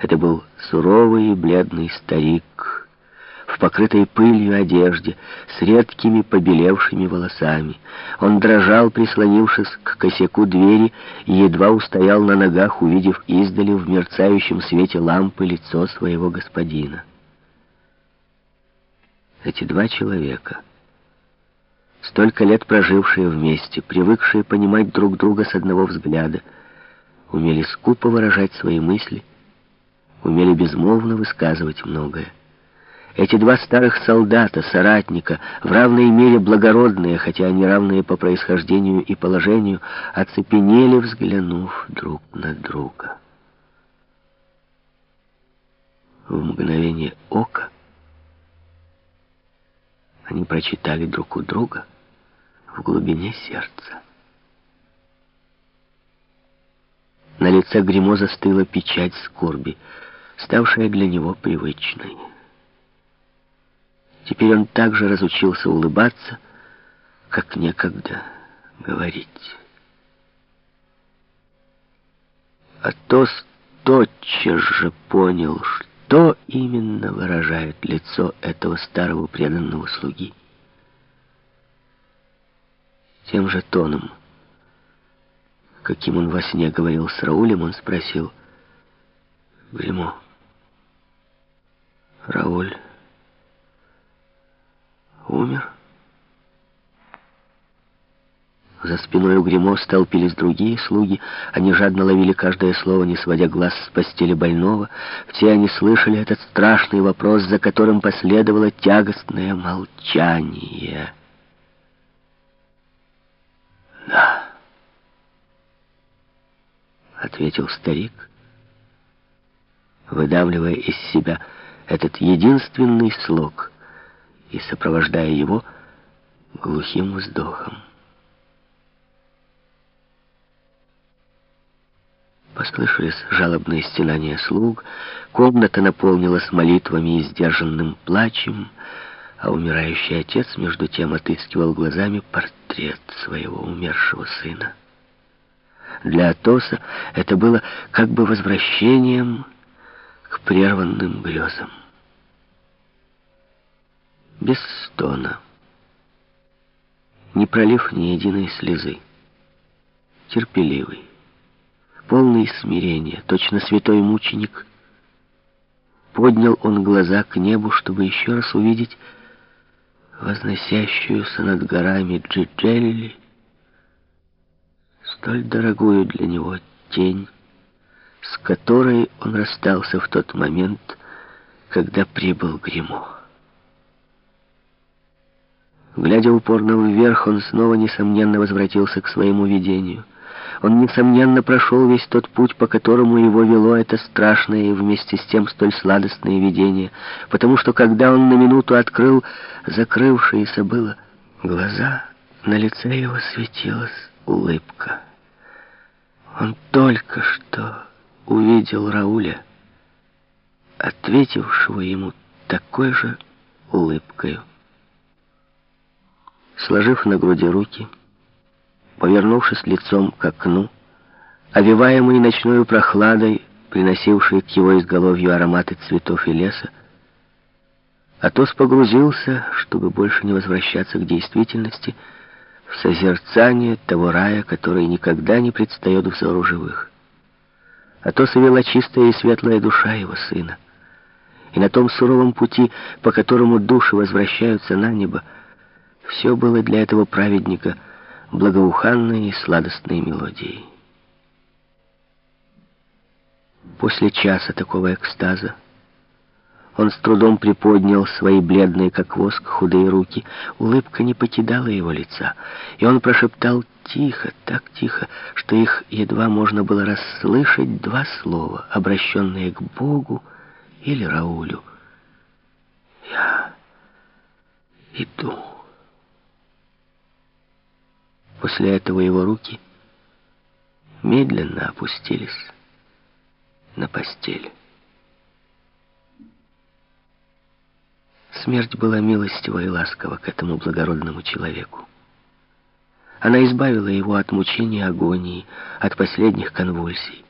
Это был суровый и бледный старик, в покрытой пылью одежде, с редкими побелевшими волосами. Он дрожал, прислонившись к косяку двери, и едва устоял на ногах, увидев издали в мерцающем свете лампы лицо своего господина. Эти два человека, столько лет прожившие вместе, привыкшие понимать друг друга с одного взгляда, умели скупо выражать свои мысли, умели безмолвно высказывать многое. Эти два старых солдата, соратника, в равной мере благородные, хотя они равные по происхождению и положению, оцепенели, взглянув друг на друга. В мгновение ока они прочитали друг у друга в глубине сердца. На лице Гремо застыла печать скорби, ставшая для него привычной. Теперь он также разучился улыбаться, как некогда говорить. Атос тотчас же понял, что именно выражает лицо этого старого преданного слуги. Тем же тоном, каким он во сне говорил с Раулем, он спросил, «Гримо, Рауль...» умер. За спиной у Гремо столпились другие слуги. Они жадно ловили каждое слово, не сводя глаз с постели больного. Все они слышали этот страшный вопрос, за которым последовало тягостное молчание. Ответил старик, выдавливая из себя этот единственный слог — и сопровождая его глухим вздохом. Послышались жалобные стенания слуг, комната наполнилась молитвами и сдержанным плачем, а умирающий отец между тем отыскивал глазами портрет своего умершего сына. Для Атоса это было как бы возвращением к прерванным грезам. Без стона, не пролив ни единой слезы, терпеливый, полный смирения, точно святой мученик, поднял он глаза к небу, чтобы еще раз увидеть возносящуюся над горами Джиджелли, столь дорогую для него тень, с которой он расстался в тот момент, когда прибыл Гримо. Глядя упорно вверх, он снова, несомненно, возвратился к своему видению. Он, несомненно, прошел весь тот путь, по которому его вело это страшное и вместе с тем столь сладостное видение, потому что, когда он на минуту открыл закрывшиеся было глаза, на лице его светилась улыбка. Он только что увидел Рауля, ответившего ему такой же улыбкою. Сложив на груди руки, повернувшись лицом к окну, овиваемый ночной прохладой, приносившей к его изголовью ароматы цветов и леса, Атос погрузился, чтобы больше не возвращаться к действительности, в созерцание того рая, который никогда не предстает взору живых. Атоса вела чистая и светлая душа его сына. И на том суровом пути, по которому души возвращаются на небо, все было для этого праведника благоуханной и сладостной мелодией. После часа такого экстаза он с трудом приподнял свои бледные, как воск, худые руки. Улыбка не покидала его лица, и он прошептал тихо, так тихо, что их едва можно было расслышать два слова, обращенные к Богу или Раулю. «Я иду». После этого его руки медленно опустились на постель. Смерть была милостива и ласкова к этому благородному человеку. Она избавила его от мучения агонии, от последних конвульсий.